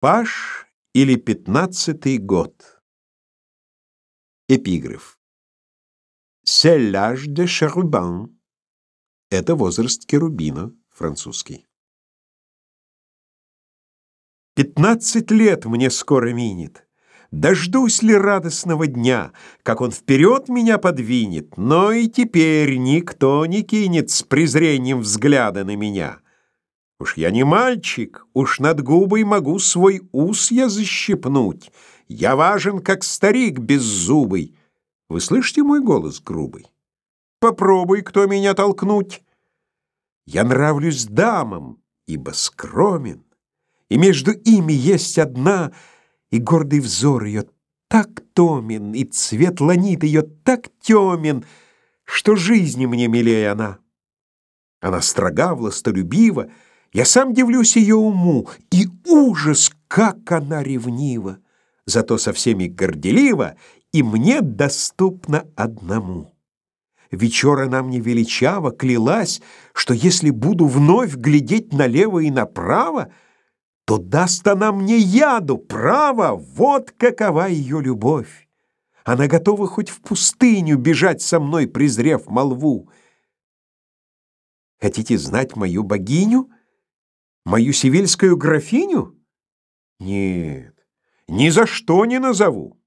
Паш или пятнадцатый год. Эпиграф. L'âge de Chérubin. Это возраст Керубина, французский. Пятнадцать лет мне скоро минет. Дождусь ли радостного дня, как он вперед меня подвинет, но и теперь никто не кинет с презрением взгляда на меня. Уж я не мальчик, уж над губой могу свой ус я защипнуть. Я важен, как старик беззубый. Вы слышите мой голос грубый? Попробуй, кто меня толкнуть. Я нравлюсь дамам, ибо скромен, и между ими есть одна, и гордый взор ее так томен, и цвет ланит ее так темен, что жизни мне милее она. Она строга, властолюбива, я сам дивлюсь ее уму, и ужас, как она ревнива, зато со всеми горделива, и мне доступно одному. Вечер она мне величаво клялась, что если буду вновь глядеть налево и направо, то даст она мне яду, право, вот какова ее любовь. Она готова хоть в пустыню бежать со мной, презрев молву. Хотите знать мою богиню? Мою сивильскую графиню? Нет, ни за что не назову.